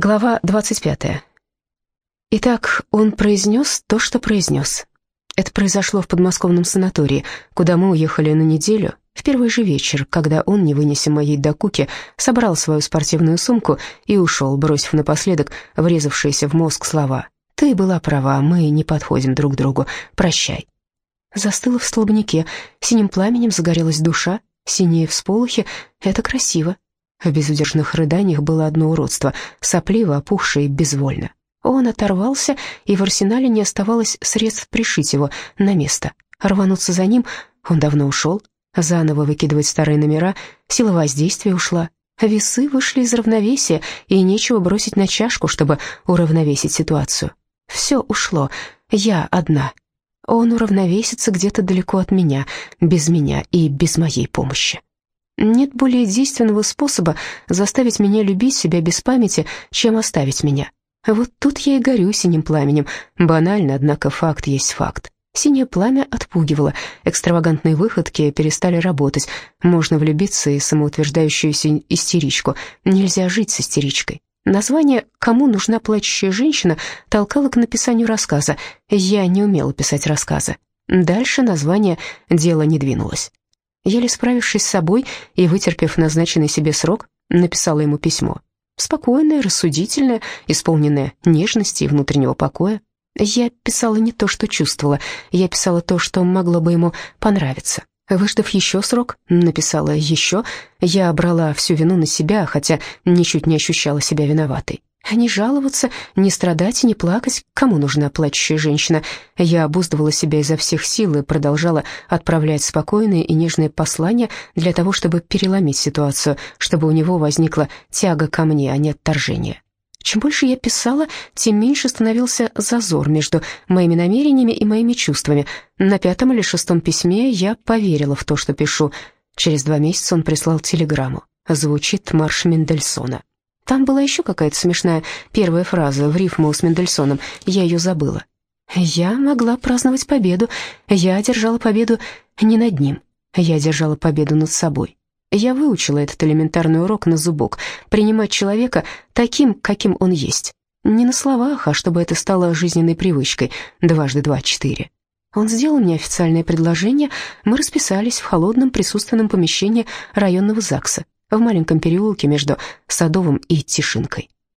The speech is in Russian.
Глава 25. Итак, он произнес то, что произнес. Это произошло в подмосковном санатории, куда мы уехали на неделю, в первый же вечер, когда он, не вынеся моей докуки, собрал свою спортивную сумку и ушел, бросив напоследок врезавшиеся в мозг слова. «Ты была права, мы не подходим друг другу, прощай». Застыла в столбнике, синим пламенем загорелась душа, синие всполохи — это красиво. В безудержных рыданиях было одно уродство, сопливо, опухшее и безвольно. Он оторвался, и в арсенале не оставалось средств пришить его на место. Рвануться за ним он давно ушел, заново выкидывать старые номера, сила воздействия ушла. Весы вышли из равновесия, и нечего бросить на чашку, чтобы уравновесить ситуацию. Все ушло, я одна. Он уравновесится где-то далеко от меня, без меня и без моей помощи. Нет более действенного способа заставить меня любить себя без памяти, чем оставить меня. Вот тут я и горю синим пламенем. Банально, однако факт есть факт. Синее пламя отпугивало, экстравагантные выходки перестали работать. Можно влюбиться и самоутверждающуюся истеричку. Нельзя жить с истеричкой. Название «Кому нужна плачущая женщина» толкало к написанию рассказа. Я не умела писать рассказы. Дальше название «Дело не двинулось». Еле справившись с собой и вытерпев назначенный себе срок, написала ему письмо. Спокойное, рассудительное, исполненное нежности и внутреннего покоя. Я писала не то, что чувствовала, я писала то, что могло бы ему понравиться. Выждав еще срок, написала еще, я брала всю вину на себя, хотя ничуть не ощущала себя виноватой. Не жаловаться, не страдать не плакать. Кому нужна плачущая женщина? Я обуздывала себя изо всех сил и продолжала отправлять спокойные и нежные послания для того, чтобы переломить ситуацию, чтобы у него возникла тяга ко мне, а не отторжение. Чем больше я писала, тем меньше становился зазор между моими намерениями и моими чувствами. На пятом или шестом письме я поверила в то, что пишу. Через два месяца он прислал телеграмму. Звучит марш Мендельсона. Там была еще какая-то смешная первая фраза в рифму с Мендельсоном. Я ее забыла. Я могла праздновать победу. Я одержала победу не над ним. Я одержала победу над собой. Я выучила этот элементарный урок на зубок. Принимать человека таким, каким он есть. Не на словах, а чтобы это стало жизненной привычкой. Дважды два — четыре. Он сделал мне официальное предложение. Мы расписались в холодном присутственном помещении районного ЗАГСа в маленьком переулке между Садовым и Тишинкой.